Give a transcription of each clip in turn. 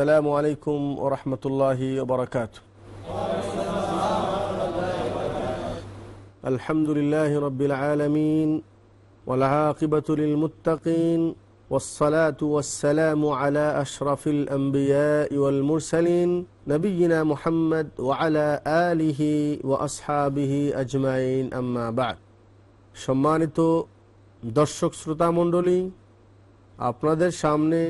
السلام عليكم ورحمة الله وبركاته الحمد لله رب العالمين والعاقبة للمتقين والصلاة والسلام على أشرف الأنبياء والمرسلين نبينا محمد وعلى آله وأصحابه أجمعين أما بعد সম্মানিত দর্শক শ্রোতা মণ্ডলী আপনাদের সামনে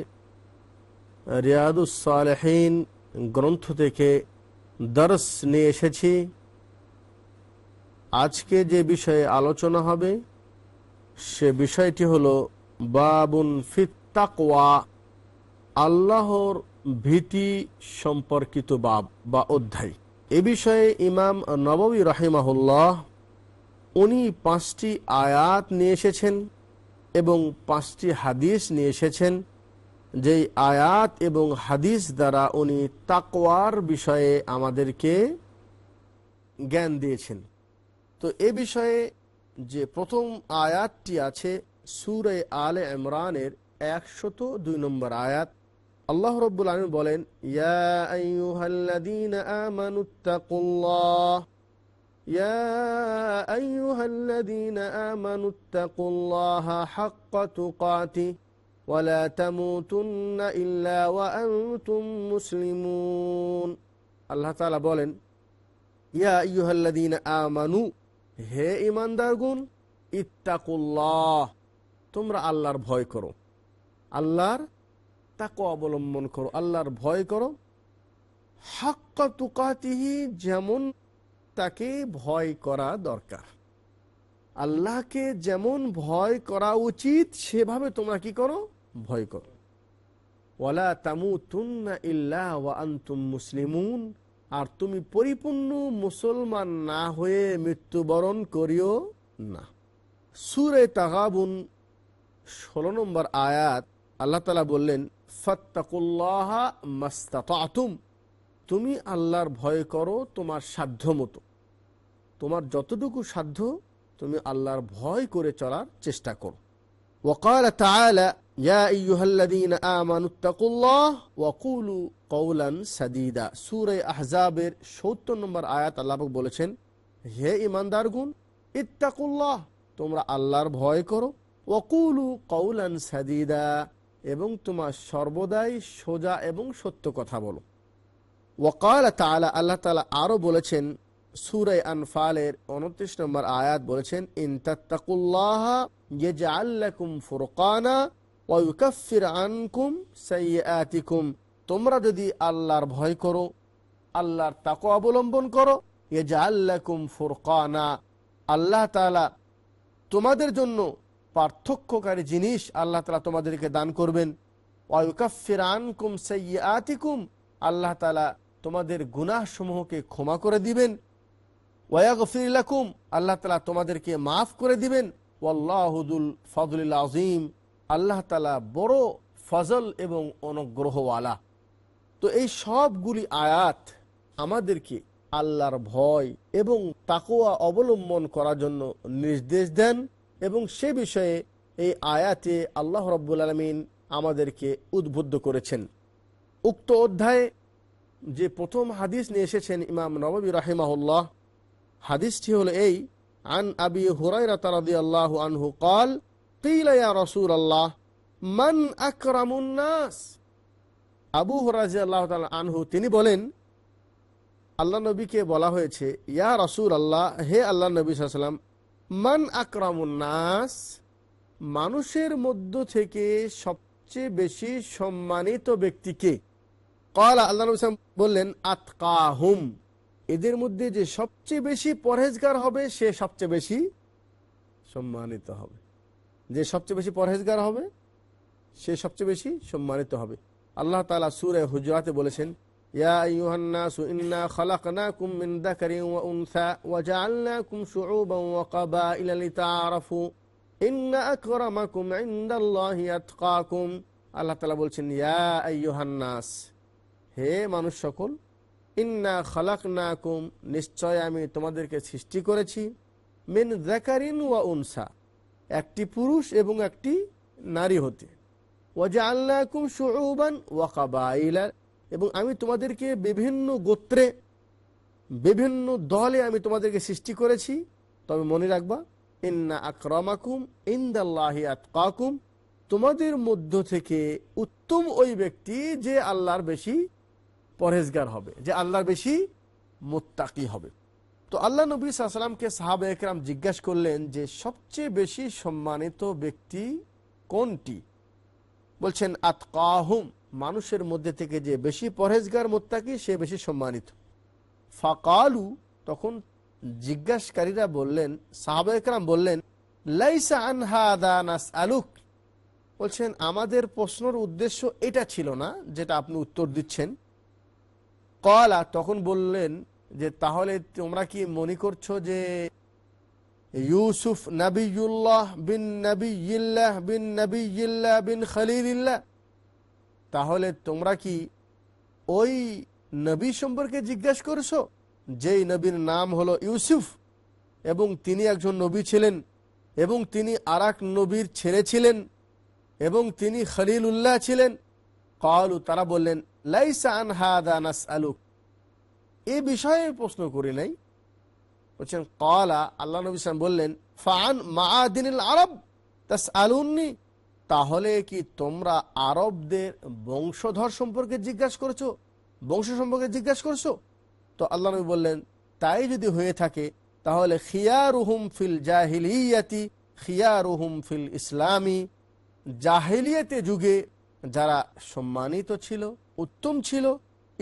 রিয়াদুসালেহীন গ্রন্থ থেকে দর্শ নিয়ে এসেছি। আজকে যে বিষয়ে আলোচনা হবে, সে বিষয়টি হল বাবুন ফিত্তাকওয়া, আল্লাহর ভীতি সম্পর্কিত বাব বা অধ্যায়। এ বিষয়ে ইমাম নবী রাহিমাহুল্লাহ, উনি পাঁচটি আয়াত নিয়ে এসেছেন এবং পাঁচটি হাদিস নিয়ে এসেছেন। যেই আয়াত এবং হাদিস দ্বারা উনি তাকওয়ার বিষয়ে আমাদেরকে জ্ঞান দিয়েছেন। তো এ বিষয়ে যে প্রথম আয়াতটি আছে, সুরে আলে ইমরানের একশত দুই নম্বর আয়াত, আল্লাহ রব্বুল আলম বলেন, ইয়া আইয়ুহাল্লাযীনা আমানুত্তাকুল্লাহ يا أيها الذين آمنوا اتقوا الله حق تقاته ولا تموتن إلا وأنتم مسلمون আল্লাহ তাআলা বলেন ইয়া আইয়ুহাল্লাযীনা আমানু হে ঈমানদারগণ ইত্তাকুল্লাহ তোমরা আল্লাহর ভয় করো আল্লাহর তাকওয়া অবলম্বন করো আল্লাহর ভয় করো হাক্কা তুকাতিহি যেমন তাকে ভয় করা দরকার আল্লাহকে যেমন ভয় করা উচিত সেভাবে তোমরা কি করো ভয় কর। ওয়ালা তামু তুন্না ইল্লা ওয়া মুসলিমুন। আর তুমি পরিপূর্ণ মুসলমান না হয়ে মৃত্যুবরণ করিও না। সুরে তাহাবুন ষোলো নম্বর আয়াত, আল্লাহ তালা বললেন, ফত্তাকুল্লাহা মাস্তাতুম তুমি আল্লাহর ভয় করো তোমার সাধ্য মতো। তোমার যতটুকু সাধ্য তুমি আল্লাহর ভয় করে চলার চেষ্টা করো। ওকাল তালা يا أيها الذين آمنوا اتقوا الله وقولوا قولا سديدا সূরা আহজাবের 70 নম্বর আয়াত আল্লাহ পাক বলেছেন হে ঈমানদারগণ ইত্তাকুল্লাহ তোমরা আল্লাহর ভয় করো ওয়াকুলু কৌলান সাদিদা এবং তোমার সর্বদাই সোজা এবং সত্য কথা বলো ওয়াকাল তালা আল্লাহ তালা আরও বলেছেন সুরাই আনফালের উনত্রিশ নম্বর আয়াত বলেছেন ইনতাত্তাকুল্লাহ ইয়াজআল্লাকুম ফুরকানা আনকুম তোমরা যদি আল্লাহর ভয় করো, আল্লাহর তাকে অবলম্বন করো ইয়াজআল্লাকুম ফুরকানা আল্লাহ তাআলা তোমাদের জন্য পার্থক্যকারী জিনিস আল্লাহ তালা তোমাদেরকে দান করবেন। আনকুম সাইয়াতিকুম আল্লাহ তালা তোমাদের গুনাহ সমূহকে ক্ষমা করে দিবেন। ওয়াগফিরাকুম আল্লাহ তালা তোমাদেরকে মাফ করে দিবেন। ওয়াল্লাহুদুল ফজল আজিম আল্লাহ তালা বড় ফজল এবং অনুগ্রহওয়ালা। তো এই সবগুলি আয়াত আমাদেরকে আল্লাহর ভয় এবং তাকোয়া অবলম্বন করার জন্য নির্দেশ দেন এবং সে বিষয়ে এই আয়াতে আল্লাহ রব্বুল আলমিন আমাদেরকে উদ্বুদ্ধ করেছেন। উক্ত অধ্যায়ে যে প্রথম হাদিস নিয়ে এসেছেন ইমাম নবী রাহিমাহুল্লাহ, হাদিসটি হল এই, আন আবি হুরাইরা তারাদি আল্লাহ আনহু কল আল্লাহ মান আকরামুন্নাস আবু হরাজি আনহু, তিনি বলেন, আল্লাহ নবীকে বলা হয়েছে, ইয়া রসুল আল্লাহ, হে আল্লাহ নবী সাল্লাম মান আকরামুন্নাস মানুষের মধ্য থেকে সবচেয়ে বেশি সম্মানিত ব্যক্তিকে কলা আল্লাহ নবী বললেন, আতকাহুম। এদের মধ্যে যে সবচেয়ে বেশি পরহেজগার হবে, সে সবচেয়ে বেশি সম্মানিত হবে। যে সবচেয়ে বেশি পরহেজগার হবে, সে সবচেয়ে বেশি সম্মানিত হবে। আল্লাহ তালা সুরে হুজরাতে বলেছেন আল্লাহ আইয়ুহান্নাস, হে মানুষ সকল, ইন্না নিশ্চয় আমি তোমাদেরকে সৃষ্টি করেছি, মিন ওয়া উনসা। একটি পুরুষ এবং একটি নারী হতে। এবং আমি তোমাদেরকে বিভিন্ন গোত্রে, বিভিন্ন দলে আমি তোমাদেরকে সৃষ্টি করেছি। তবে মনে রাখবা, ইন্না আকরামাকুম ইন্দাল্লাহি আতকাকুম। তোমাদের মধ্য থেকে উত্তম ওই ব্যক্তি যে আল্লাহর বেশি পরহেজগার হবে, যে আল্লাহর বেশি মোত্তাকি হবে। তো আল্লাহ নবী সাল্লামকে সাহাবা একরাম জিজ্ঞাসা করলেন যে সবচেয়ে বেশি সম্মানিত ব্যক্তি কোনটি? বলছেন, আতকাহুম, মানুষের মধ্যে থেকে যে বেশি পরহেজগার মোত্তাকি, সে বেশি সম্মানিত। ফাকালু, তখন জিজ্ঞাসকারীরা বললেন, সাহাবা একরাম বললেন, লাইসা আনহাদা নাস আলুক বলছেন, আমাদের প্রশ্নর উদ্দেশ্য এটা ছিল না, যেটা আপনি উত্তর দিচ্ছেন। কলা, তখন বললেন যে তাহলে তোমরা কি মনে করছ যে ইউসুফ নবীল্লাহ বিন নবীল্লাহ বিন নবীল্লাহ বিন খলিল্লাহ তাহলে তোমরা কি ওই নবী সম্পর্কে জিজ্ঞাসা করছ? যেই নবীর নাম হলো ইউসুফ এবং তিনি একজন নবী ছিলেন এবং তিনি আর নবীর ছেলে ছিলেন এবং তিনি খলিল উল্লাহ ছিলেন। কলু, তারা বললেন, লাইসা আনহাদা নাস আলুক এ বিষয়ে প্রশ্ন করি নাই। বলছেন, কলা আল্লাহ নবী সালাম বললেন ফান মাদিন আরব তাস আলুন্নি তাহলে কি তোমরা আরবদের বংশধর সম্পর্কে জিজ্ঞাসা করছ? বংশ সম্পর্কে জিজ্ঞাসা করছ? তো আল্লাহ নবী বললেন, তাই যদি হয়ে থাকে, তাহলে খিয়ারুহুম ফিল জাহিলিয়াতি, খিয়ারুহুম ফিল ইসলামী, জাহিলিয়াতে যুগে যারা সম্মানিত ছিল, উত্তম ছিল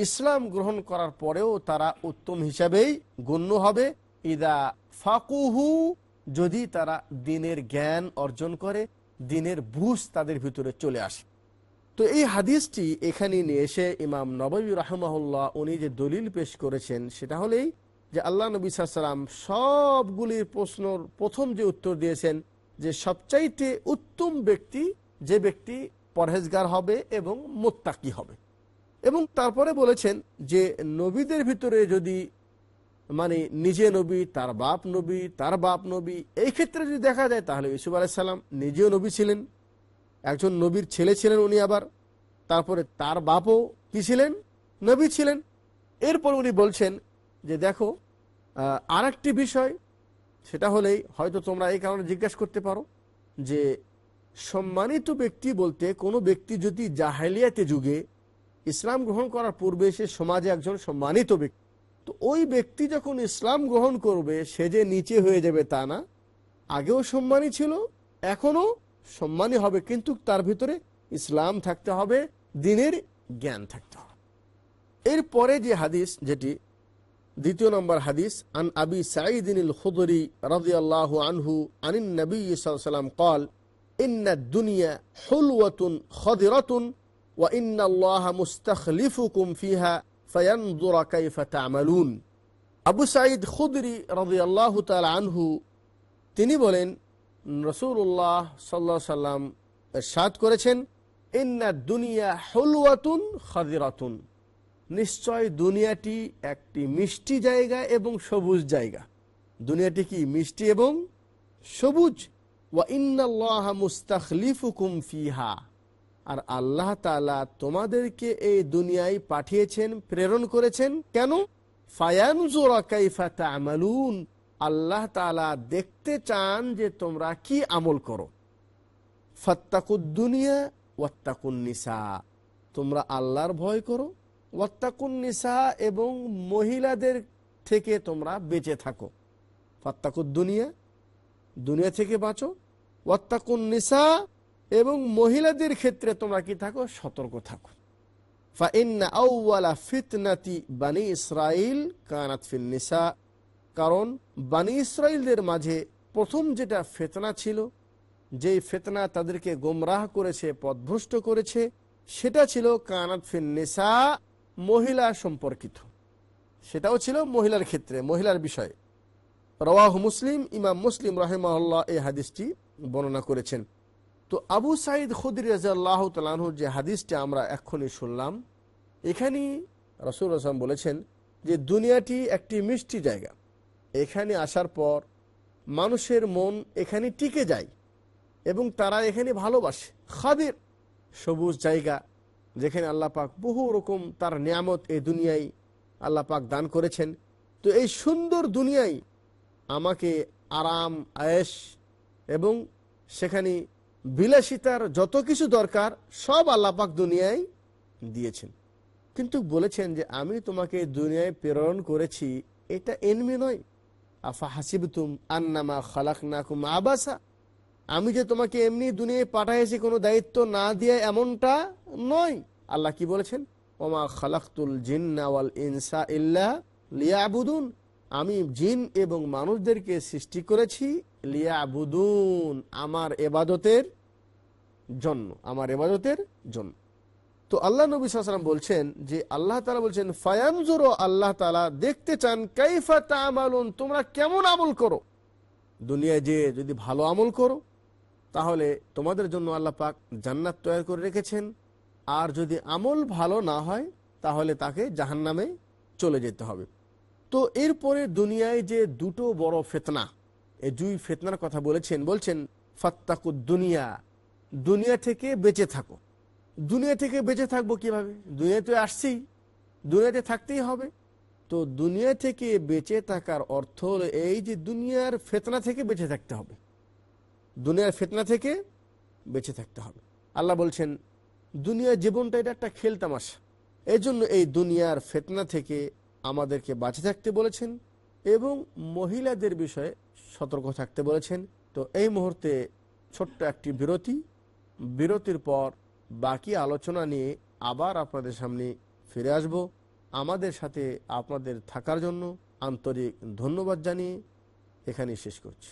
ইসলাম গ্রহণ করার পরেও তারা উত্তম হিসাবেই গণ্য হবে। ইদা ফাকুহু, যদি তারা দিনের জ্ঞান অর্জন করে, দিনের বুঝ তাদের ভিতরে চলে আসে। তো এই হাদিসটি এখানে নিয়ে এসে ইমাম নবী রাহমাহুল্লাহ উনি যে দলিল পেশ করেছেন, সেটা হলেই যে আল্লাহ নবী সাল্লাম সবগুলির প্রশ্নর প্রথম যে উত্তর দিয়েছেন, যে সবচাইতে উত্তম ব্যক্তি যে ব্যক্তি পরহেজগার হবে এবং মোত্তাকি হবে। এবং তারপরে বলেছেন যে নবীদের ভিতরে যদি মানে নিজে নবী, তার বাপ নবী, তার বাপ নবী, এই ক্ষেত্রে যদি দেখা যায়, তাহলে ইসুফ আলাইসাল্লাম নিজেও নবী ছিলেন, একজন নবীর ছেলে ছিলেন উনি আবার, তারপরে তার বাপও কি ছিলেন? নবী ছিলেন। এরপর উনি বলছেন যে দেখো আর একটি বিষয়, সেটা হলেই হয়তো তোমরা এই কারণে জিজ্ঞাসা করতে পারো যে সম্মানিত ব্যক্তি বলতে কোনো ব্যক্তি যদি জাহেলিয়াতে যুগে ইসলাম গ্রহণ করার পূর্বে সে সমাজে একজন সম্মানিত ব্যক্তি। তো ওই ব্যক্তি যখন ইসলাম গ্রহণ করবে, সে যে নিচে হয়ে যাবে তা না। আগেও সম্মানী ছিল, এখনও সম্মানী হবে, কিন্তু তার ভিতরে ইসলাম থাকতে হবে, দিনের জ্ঞান থাকতে হবে। এরপরে যে হাদিস, যেটি দ্বিতীয় নম্বর হাদিস, আন আবি সাঈদিনিল খুদরি রাজিয়াল্লাহু আনহু আনিন নবী সাল্লাম কল ইন্না দুনিয়া হুলওয়াতুন খদিরাতুন وإن الله مستخلفكم فيها فينظر كيف تعملون আবু সাঈদ খুদরি রাদিয়াল্লাহু তাআলা আনহু তিনি বলেন রসুল্লাহ সাল্লাহ সাল্লাম সাদ করেছেন ইন্না দুনিয়া হলুয়াতুন খাদিরাতুন নিশ্চয় দুনিয়াটি একটি মিষ্টি জায়গা এবং সবুজ জায়গা দুনিয়াটি কি মিষ্টি এবং সবুজ ওয়া ইন্নাল্লাহ মুস্তাখলিফুকুম ফিহা আর আল্লাহ তালা তোমাদেরকে এই দুনিয়ায় পাঠিয়েছেন, প্রেরণ করেছেন। কেন? তামালুন। আল্লাহ তালা দেখতে চান যে তোমরা কি আমল করো। ফত্তাকুদ্দুনিয়া ওয়াত্তাকুন নিসা। তোমরা আল্লাহর ভয় করো, ওয়াত্তাকুন নিসা এবং মহিলাদের থেকে তোমরা বেঁচে থাকো। ফত্তাকুদ্দুনিয়া দুনিয়া থেকে বাঁচো। ওয়াত্তাকুন নিসা এবং মহিলাদের ক্ষেত্রে তোমরা কি থাকো? সতর্ক থাকো। ফাইন্না ফিতনাতি বানি ইসরাইল কানাত ফিননেসা কারণ বানি ইসরায়েলদের মাঝে প্রথম যেটা ফেতনা ছিল, যেই ফেতনা তাদেরকে গোমরাহ করেছে, পথভ্রষ্ট করেছে, সেটা ছিল কানাত ফিন মহিলা সম্পর্কিত। সেটাও ছিল মহিলার ক্ষেত্রে, মহিলার বিষয়। রওয়াহ মুসলিম, ইমাম মুসলিম রাহেমাল্লাহ এই হাদিসটি বর্ণনা করেছেন। তো আবু সাইদ খুদির রাজাল্লাহ তালাহুর যে হাদিসটা আমরা এক্ষুনি শুনলাম, এখানেই রসুল আসলাম বলেছেন যে দুনিয়াটি একটি মিষ্টি জায়গা। এখানে আসার পর মানুষের মন এখানে টিকে যায় এবং তারা এখানে ভালোবাসে। খাদের, সবুজ জায়গা যেখানে আল্লাহ পাক বহু রকম তার নিয়ামত এই দুনিয়ায় আল্লাহ পাক দান করেছেন। তো এই সুন্দর দুনিয়ায় আমাকে আরাম আয়েস এবং সেখানে বিলাসিতার যত কিছু দরকার, সব আল্লাহ পাক দুনিয়ায় দিয়েছেন। কিন্তু বলেছেন যে, আমি তোমাকে দুনিয়ায় প্রেরণ করেছি, এটা এনমি নয়। আফা হাসিব হাসিবতুম আন্নামা খালাক নাকুম আবাসা। আমি যে তোমাকে এমনি দুনিয়ায় পাঠাইছি কোনো দায়িত্ব না দিয়ে এমনটা নয়। আল্লাহ কি বলেছেন? ওমা খালাকুল জিন্নাওয়াল ইনসা ইল্লা লিয়াবুদুন। আমি জিন এবং মানুষদেরকে সৃষ্টি করেছি আমার এবাদতের জন্য, আমার এবাদতের জন্য। তো আল্লাহ নবী সাল্লাম বলছেন যে আল্লাহ তালা বলছেন, ফায়ানজুরো, আল্লাহ তালা দেখতে চান, কাইফা তামালুন, তোমরা কেমন আমল করো? দুনিয়ায় যে যদি ভালো আমল করো, তাহলে তোমাদের জন্য আল্লাহ পাক জান্নাত তৈরি করে রেখেছেন। আর যদি আমল ভালো না হয়, তাহলে তাকে জাহান্নামে চলে যেতে হবে। তো এরপরে দুনিয়ায় যে দুটো বড় ফেতনা এই দুই ফেতনার কথা বলেছেন, বলছেন ফাত্তাকু দুনিয়া দুনিয়া থেকে বেঁচে থাকো। দুনিয়া থেকে বেঁচে থাকব কীভাবে? দুনিয়াতে আসছি, দুনিয়াতে থাকতেই হবে। তো দুনিয়া থেকে বেঁচে থাকার অর্থ হলো এই যে দুনিয়ার ফেতনা থেকে বেঁচে থাকতে হবে। দুনিয়ার ফেতনা থেকে বেঁচে থাকতে হবে। আল্লাহ বলছেন, দুনিয়ার জীবনটা এটা একটা খেলতামাশা এই জন্য এই দুনিয়ার ফেতনা থেকে আমাদেরকে বাঁচে থাকতে বলেছেন। এবং মহিলাদের বিষয়ে সতর্ক থাকতে বলেছেন। তো এই মুহূর্তে ছোট্ট একটি বিরতি। বিরতির পর বাকি আলোচনা নিয়ে আবার আপনাদের সামনে ফিরে আসব। আমাদের সাথে আপনাদের থাকার জন্য আন্তরিক ধন্যবাদ জানিয়ে এখানে শেষ করছি।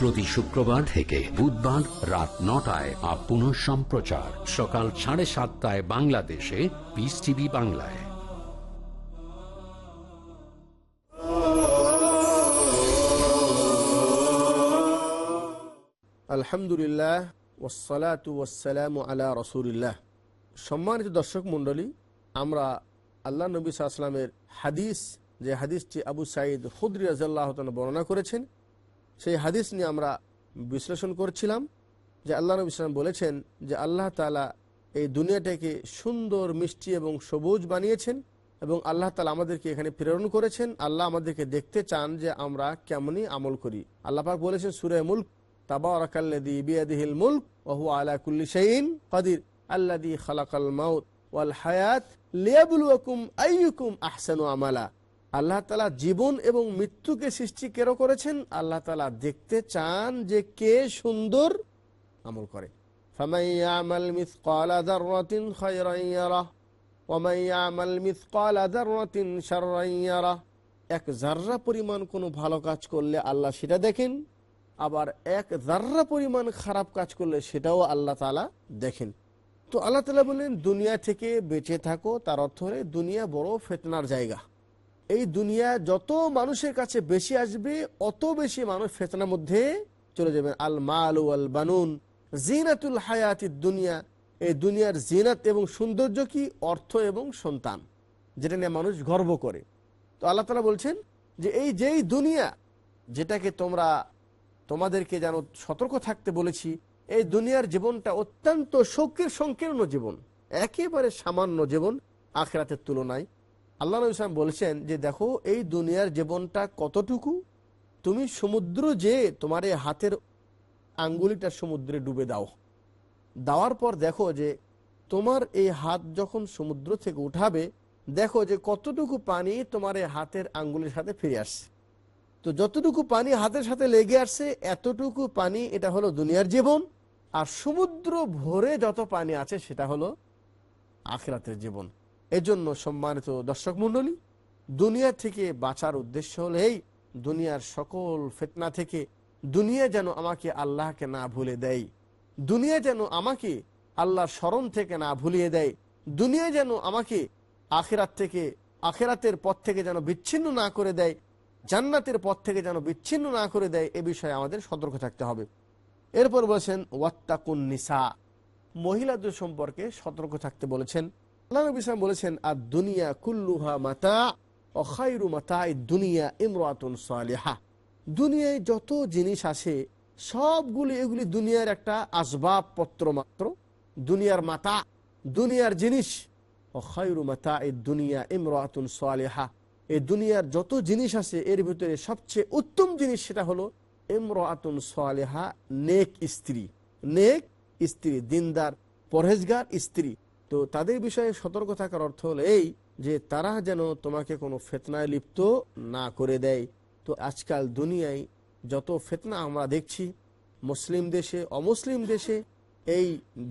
প্রতি শুক্রবার থেকে বুধবার রাত নটায় আর সম্প্রচার। সকাল সাড়ে সাতটায় বাংলাদেশে পিস টিভি বাংলায়। আলহামদুলিল্লাহ ওসালাতু ওসালাম আলা রসুলিল্লাহ। সম্মানিত দর্শক মণ্ডলী, আমরা আল্লাহ নবী সাল্লামের হাদিস, যে হাদিসটি আবু সাঈদ হুদরি রাজাল্লাহ বর্ণনা করেছেন সেই হাদিস নিয়ে আমরা বিশ্লেষণ করছিলাম যে আল্লাহ নবী ইসলাম বলেছেন যে আল্লাহ তালা এই দুনিয়াটাকে সুন্দর, মিষ্টি এবং সবুজ বানিয়েছেন এবং আল্লাহ তালা আমাদেরকে এখানে প্রেরণ করেছেন। আল্লাহ আমাদেরকে দেখতে চান যে আমরা কেমনই আমল করি। আল্লাহ পাক বলেছেন, সুরে মুল্ক আল্লাযী খালাকাল মাউত ওয়াল হায়াত আমালা। আল্লাহ তালা জীবন এবং মৃত্যুকে সৃষ্টি কেরো করেছেন? আল্লাহ তালা দেখতে চান যে কে সুন্দর আমল করে। এক জার্রা পরিমাণ কোনো ভালো কাজ করলে আল্লাহ সেটা দেখেন, আবার এক জার্রা পরিমাণ খারাপ কাজ করলে সেটাও আল্লাহ তালা দেখেন। তো আল্লাহ তালা বললেন, দুনিয়া থেকে বেঁচে থাকো। তার অর্থ হলে, দুনিয়া বড় ফেতনার জায়গা। এই দুনিয়া যত মানুষের কাছে বেশি আসবে, অত বেশি মানুষ ফেতনার মধ্যে চলে যাবেন আল মাল আল বানুন। জিনাতুল হায়াতি দুনিয়া। এই দুনিয়ার জিনাত এবং সৌন্দর্য কি? অর্থ এবং সন্তান। যেটা নিয়ে মানুষ গর্ব করে। তো আল্লাহ তালা বলছেন যে, এই যেই দুনিয়া যেটাকে তোমরা, তোমাদেরকে যেন সতর্ক থাকতে বলেছি, এই দুনিয়ার জীবনটা অত্যন্ত শোকের সংকীর্ণ জীবন। একেবারে সামান্য জীবন আখরাতের তুলনায়। আল্লাহ নবী বলেছেন যে, দেখো, এই দুনিয়ার জীবনটা কতটুকু? তুমি সমুদ্র যে তোমার এই হাতের আঙ্গুলিটা সমুদ্রে ডুবে দাও। দেওয়ার পর দেখো যে, তোমার এই হাত যখন সমুদ্র থেকে উঠাবে, দেখো যে কতটুকু পানি তোমার এই হাতের আঙ্গুলির সাথে ফিরে আসছে। তো যতটুকু পানি হাতের সাথে লেগে আসছে, এতটুকু পানি এটা হলো দুনিয়ার জীবন। আর সমুদ্র ভরে যত পানি আছে, সেটা হলো আখেরাতের জীবন। এজন্য সম্মানিত দর্শক মণ্ডলী, দুনিয়া থেকে বাঁচার উদ্দেশ্য হলো এই, দুনিয়ার সকল ফেতনা থেকে দুনিয়া যেন আমাকে আল্লাহকে না ভুলে দেয়, দুনিয়া যেন আমাকে আল্লাহর স্মরণ থেকে না ভুলিয়ে দেয়, দুনিয়া যেন আমাকে আখেরাত থেকে, আখেরাতের পথ থেকে যেন বিচ্ছিন্ন না করে দেয়, জান্নাতের পথ থেকে যেন বিচ্ছিন্ন না করে দেয়, এ বিষয়ে আমাদের সতর্ক থাকতে হবে। এরপর বলেছেন, ওয়াত্তাকুন নিসা। মহিলাদের সম্পর্কে সতর্ক থাকতে বলেছেন। আল্লাহ নবী ইসলাম বলেছেন, আর দুনিয়া কুল্লুহা মাতা অখাইরু মাতা দুনিয়া ইমরাতুন সালেহা। দুনিয়ায় যত জিনিস আসে, সবগুলি এগুলি দুনিয়ার একটা আসবাবপত্র মাত্র। দুনিয়ার মাতা, দুনিয়ার জিনিস অখাইরু মাতা এই দুনিয়া ইমরাতুন সালেহা। এই দুনিয়ার যত জিনিস আছে এর ভিতরে সবচেয়ে উত্তম জিনিস সেটা হলো ইমরাতুন সালেহা, নেক স্ত্রী। নেক স্ত্রী, দিনদার, পরহেজগার স্ত্রী। তো তাদের বিষয়ে সতর্ক থাকার অর্থ হলো এই যে তারা যেন তোমাকে কোনো ফেতনায় লিপ্ত না করে দেয়। তো আজকাল দুনিয়ায় যত ফেতনা আমরা দেখছি, মুসলিম দেশে, অমুসলিম দেশে, এই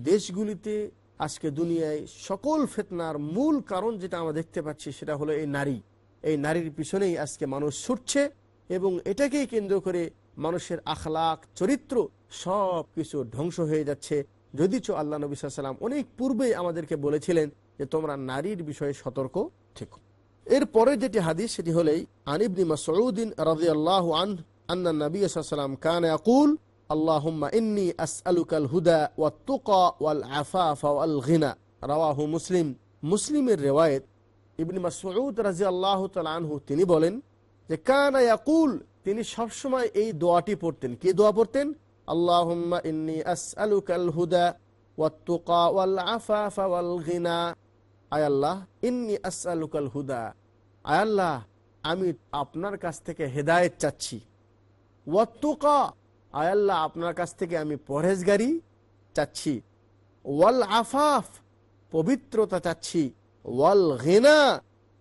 দেশগুলিতে আজকে দুনিয়ায় সকল ফেতনার মূল কারণ যেটা আমরা দেখতে পাচ্ছি সেটা হলো এই নারী। এই নারীর পিছনেই আজকে মানুষ ছুটছে এবং এটাকেই কেন্দ্র করে মানুষের আখলাখ, চরিত্র সব কিছু ধ্বংস হয়ে যাচ্ছে। যদিচ আল্লাহ নবী সাল্লাম অনেক পূর্বে আমাদেরকে বলেছিলেন যে তোমরা নারীর বিষয়ে সতর্ক থেকো। এরপরে যেটি হাদিস, সেটি হলেই আনিবনি মাসউদ্দিন রাদিয়াল্লাহু আন আন্না নবী সাল্লাম কান আসআলুকাল হুদা গিনা। রাওয়াহু মুসলিম। মুসলিমের আনহু তিনি বলেন যে, কানা তিনি সবসময় এই দোয়াটি পড়তেন। কি দোয়া পড়তেন? হুদা ওয়াত তুকা ওয়াল আফাফা ওয়াল গিনা। আয় আল্লাহ, ইন্নি আসআলুকাল হুদা। আয় আল্লাহ, আমি আপনার কাছ থেকে হেদায়েত চাচ্ছি। ওয়াত্তুকা আয় আল্লাহ, আপনার কাছ থেকে আমি পরহেজগারি চাচ্ছি। ওয়াল আফাফ, পবিত্রতা চাচ্ছি। ওয়াল ঘেনা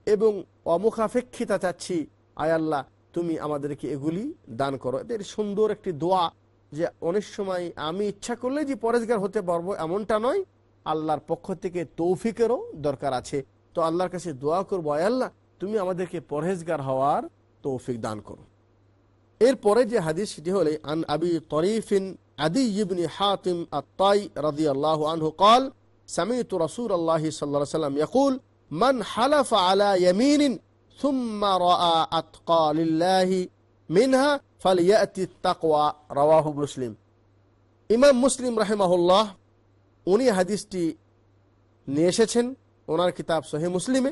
এবং অমুখাপেক্ষিতা চাচ্ছি। আয় আল্লাহ, তুমি আমাদেরকে এগুলি দান করো। এদের সুন্দর একটি দোয়া। যে অনেক সময় আমি ইচ্ছা করলে যে পরেজগার হতে পারবো এমনটা নয় আল্লাহর পক্ষ থেকে তৌফিকেরও দরকার আছে তো আল্লাহর কাছে দোয়া করবো আয় আল্লাহ তুমি আমাদেরকে পরহেজগার হওয়ার তৌফিক দান করো এরপরে যে হাদিস সেটি হলে আন আবি তরিফিন আদি ইবনি হাতিম আত্তাই রাদিয়াল্লাহু আনহু قال سمعت رسول الله صلى الله عليه وسلم يقول من حلف على يمين ثم راى اتقى لله মিনহা ফালিয়াতি তাকওয়া, রাওয়াহু মুসলিম। ইমাম মুসলিম রাহেমাহুল্লাহ, উনি হাদিসটি নিয়ে এসেছেন। ওনার কিতাব সোহে মুসলিমে।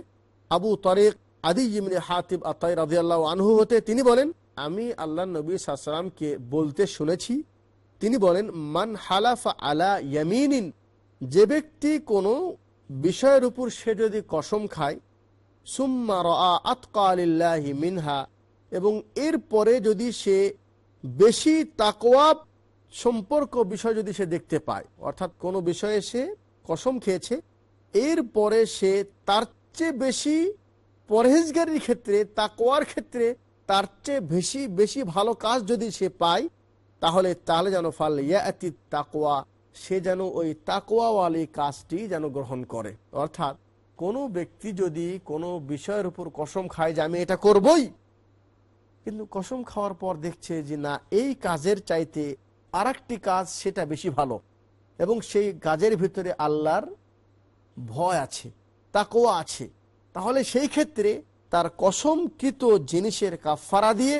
আবু তরিক আদি ইমনি হাতিব আতাই রাজিয়াল্লাহ আনহু হতে তিনি বলেন, আমি আল্লাহ নবী সাহসালামকে বলতে শুনেছি। তিনি বলেন, মান হালাফা আলা ইয়ামিন যে ব্যক্তি কোনো বিষয়ের উপর সে যদি কসম খায়, সুম্মা রা আতকা আলিল্লাহি মিনহা এবং এরপরে যদি সে বেশি তাকওয়া সম্পর্ক বিষয় যদি সে দেখতে পায়, অর্থাৎ কোনো বিষয়ে সে কসম খেয়েছে, এরপরে সে তার চেয়ে বেশি পরহেজগারির ক্ষেত্রে তাকোয়ার ক্ষেত্রে তার চেয়ে বেশি বেশি ভালো কাজ যদি সে পায়, তাহলে তাহলে যেন ফাল ইয়াতি তাকোয়া সে যেন ওই তাকোয়াওয়ালি কাজটি যেন গ্রহণ করে। অর্থাৎ কোনো ব্যক্তি যদি কোনো বিষয়ের উপর কসম খায় যে আমি এটা করবই কিন্তু কসম খাওয়ার পর দেখছে যে না, এই কাজের চাইতে আর কাজ সেটা বেশি ভালো। এবং সেই কাজের ভিতরে আল্লাহর ভয় আছে, তাকওয়া আছে। তাহলে সেই ক্ষেত্রে তার কসমকৃত জিনিসের কাফারা দিয়ে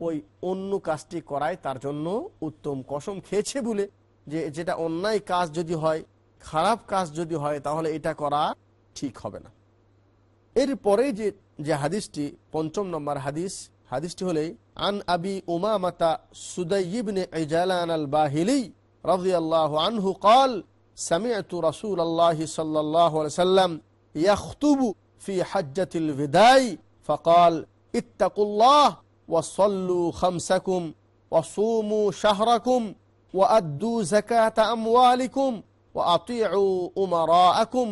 ওই অন্য কাজটি করায় তার জন্য উত্তম কসম খেয়েছে বলে যে, যেটা অন্যায় কাজ যদি হয়, খারাপ কাজ যদি হয়, তাহলে এটা করা ঠিক হবে না। এরপরে যে যে হাদিসটি, পঞ্চম নম্বর হাদিস হাদিসটি হলে আন আবি উমামাতা সুদাইবনে ইজালান আল বাহিলি রাদিয়াল্লাহু আনহু قال سمعت رسول الله صلى الله عليه وسلم يخطب في حجة الوداع فقال اتقوا الله وصلوا خمسكم وصوموا شهركم وأدوا زكاة أموالكم وأطيعوا أمراءكم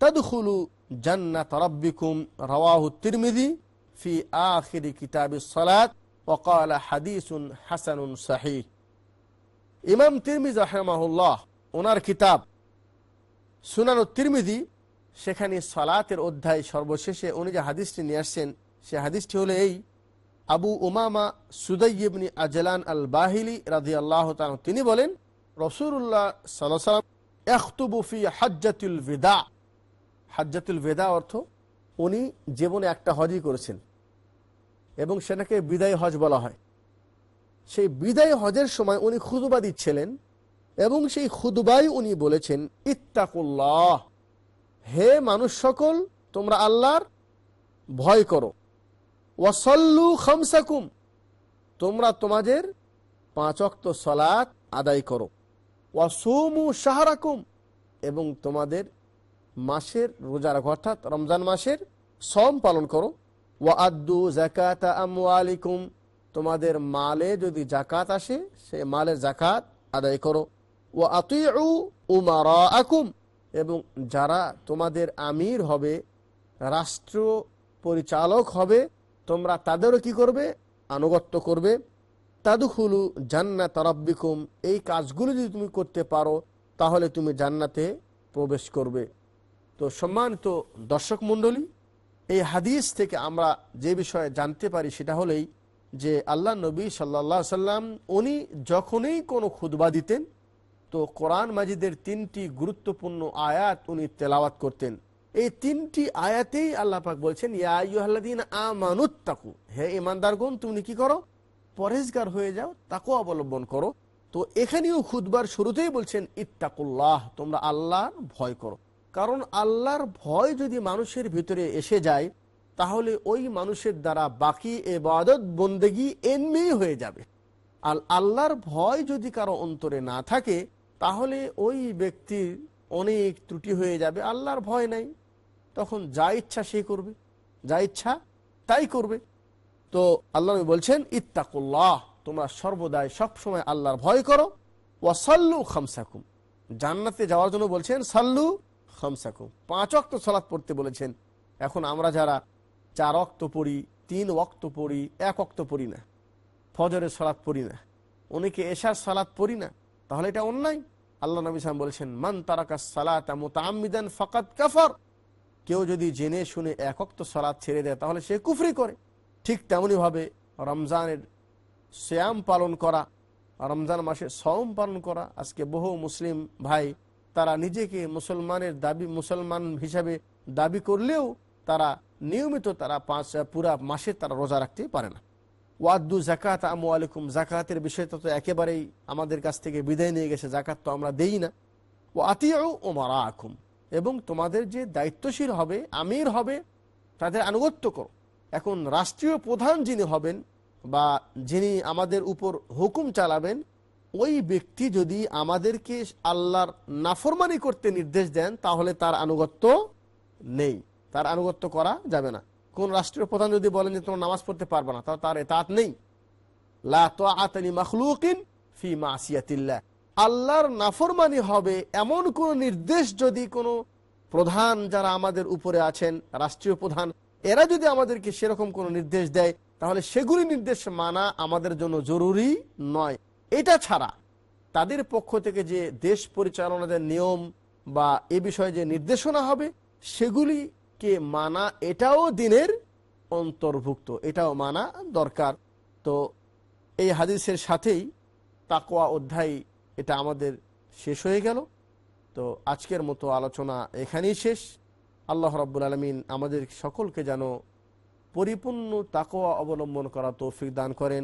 تدخلوا جنة ربكم رواه الترمذي ফি আখিরি কিতাবি সলাত ওকাল হাদিসুন হাসানুন সাহি ইমাম তিরমিজ রাহেমাহুল্লাহ, ওনার কিতাব সুনানো তিরমিজি, সেখানে সলাতের অধ্যায় সর্বশেষে উনি যে হাদিসটি নিয়ে আসছেন, সে হাদিসটি হলো এই, আবু উমামা সুদাইবনি আজলান আল বাহিলি রাজি আল্লাহ তিনি বলেন রসুল্লাহ সাল্লাহ সাল্লাম এখতুবুফি হাজ্জাতুল ভেদা। হাজ্জাতুল ভেদা অর্থ উনি জীবনে একটা হজই করেছেন। এবং সেটাকে বিদায় হজ বলা হয়। সেই বিদায় হজের সময় উনি খুদবা দিচ্ছিলেন এবং সেই খুদবাই উনি বলেছেন, ইত্তাকুল্লাহ, হে মানুষ সকল, তোমরা আল্লাহর ভয় করো। ওয়াসল্লু খামসাকুম, তোমরা তোমাদের পাঁচ অক্ত সলাৎ আদায় করো। ওয়াসুমু শাহরাকুম, এবং তোমাদের মাসের রোজার অর্থাৎ রমজান মাসের সম পালন করো। ওয়া আদু জাকাত আমওয়ালিকুম, তোমাদের মালে যদি জাকাত আসে, সে মালের জাকাত আদায় করো। ও আতুউ উমারা আকুম এবং যারা তোমাদের আমির হবে, রাষ্ট্র পরিচালক হবে, তোমরা তাদেরও কি করবে? আনুগত্য করবে। তাদুখুলু জান্নাত রব্বিকুম, এই কাজগুলো যদি তুমি করতে পারো, তাহলে তুমি জান্নাতে প্রবেশ করবে। তো সম্মানিত দর্শক মণ্ডলী এই হাদিস থেকে আমরা যে বিষয়ে জানতে পারি সেটা হলেই যে আল্লাহ নবী সাল্লা সাল্লাম, উনি যখনই কোনো খুদবা দিতেন, তো কোরআন মাজিদের তিনটি গুরুত্বপূর্ণ আয়াত উনি তেলাওয়াত করতেন। এই তিনটি আয়াতেই আল্লাহ পাক বলছেন আমানুত তাকু হে ইমানদারগণ তুমি কি করো? পরেজগার হয়ে যাও তাকেও অবলম্বন করো। তো এখানেও খুদবার শুরুতেই বলছেন, ইত্তাকুল্লাহ তোমরা আল্লাহর ভয় করো। কারণ আল্লাহর ভয় যদি মানুষের ভিতরে এসে যায়, তাহলে ওই মানুষের দ্বারা বাকি এবাদত বন্দেগি এমনি হয়ে যাবে। আর আল্লাহর ভয় যদি কারও অন্তরে না থাকে, তাহলে ওই ব্যক্তির অনেক ত্রুটি হয়ে যাবে, আল্লাহর ভয় নাই। তখন যা ইচ্ছা সে করবে, যা ইচ্ছা তাই করবে। তো আল্লাহ বলছেন, ইত্তাকুল্লাহ, তোমরা সর্বদাই সবসময় আল্লাহর ভয় করো। ওয়াসাল্লু খামসাকুম। জান্নাতে যাওয়ার জন্য বলছেন, সাল্লু খামসাকুম পাঁচ অক্ত সলাৎ পড়তে বলেছেন। এখন আমরা যারা চার অক্ত পড়ি, তিন অক্ত পড়ি, এক অক্ত পড়ি না, ফজরের সলাৎ পড়ি না, অনেকে এশার সালাত পড়ি না, তাহলে এটা অন্যায়। আল্লাহ নবী সালাম বলেছেন, মান তারাকা সালাত মোতামিদান ফাকাত কাফর। কেউ যদি জেনে শুনে এক একক্ত সালাত ছেড়ে দেয়, তাহলে সে কুফরি করে। ঠিক তেমনইভাবে রমজানের শ্যাম পালন করা, রমজান মাসে সম পালন করা, আজকে বহু মুসলিম ভাই তারা নিজেকে মুসলমানের দাবি, মুসলমান হিসাবে দাবি করলেও তারা নিয়মিত তারা পাঁচ, পুরা মাসে তারা রোজা রাখতে পারে না। ওয়াদ্দু জাকাত আমু আলিকুম জাকাতের বিষয়টা তো একেবারেই আমাদের কাছ থেকে বিদায় নিয়ে গেছে। জাকাত তো আমরা দেই না। ও আতিও ও মারা আকুম এবং তোমাদের যে দায়িত্বশীল হবে, আমির হবে, তাদের আনুগত্য করো। এখন রাষ্ট্রীয় প্রধান যিনি হবেন বা যিনি আমাদের উপর হুকুম চালাবেন ওই ব্যক্তি যদি আমাদেরকে আল্লাহর নাফরমানি করতে নির্দেশ দেন, তাহলে তার আনুগত্য নেই। তার আনুগত্য করা যাবে না। কোন রাষ্ট্রীয় প্রধান যদি বলেন যে, তোমার নামাজ পড়তে পারবে না তাহলে তার এতাত নেই। লা তাআতানি মাখলুকিন ফি মাসিয়াতিল্লাহ। আল্লাহর নাফরমানি হবে এমন কোন নির্দেশ যদি কোনো প্রধান যারা আমাদের উপরে আছেন, রাষ্ট্রীয় প্রধান, এরা যদি আমাদেরকে সেরকম কোনো নির্দেশ দেয়, তাহলে সেগুলি নির্দেশ মানা আমাদের জন্য জরুরি নয়। এটা ছাড়া তাদের পক্ষ থেকে যে দেশ পরিচালনাদের নিয়ম বা এ বিষয়ে যে নির্দেশনা হবে, সেগুলিকে মানা এটাও দিনের অন্তর্ভুক্ত, এটাও মানা দরকার। তো এই হাদিসের সাথেই তাকোয়া অধ্যায় এটা আমাদের শেষ হয়ে গেল। তো আজকের মতো আলোচনা এখানেই শেষ। আল্লাহ রাব্বুল আলমিন আমাদের সকলকে যেন পরিপূর্ণ তাকোয়া অবলম্বন করা তৌফিক দান করেন।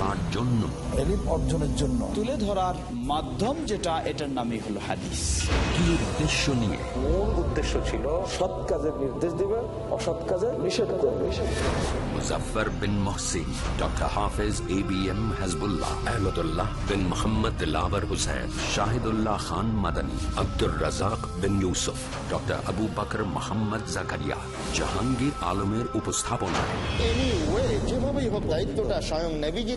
কার জন্য? এলিম অর্জনের জন্য। তুলে ধরার মাধ্যম যেটা এটার নামই হলো হাদিস। কি উদ্দেশ্য নিয়ে? মূল উদ্দেশ্য ছিল সৎ কাজের নির্দেশ দিবে অসৎ কাজের নিষেধ করবে। Muzaffar bin Mohsin doctor Hafez A B M Hasbullah Ahmadullah bin Mohammad lover Hussain Shahidullah Khan Madani Abdur Razzak bin Yusuf doctor Abu Bakar Mohammad Zakaria. Jahangir আলমের উপস্থাপনায়। যেভাবেই হোক দায়িত্বটা স্বয়ং নেভিজি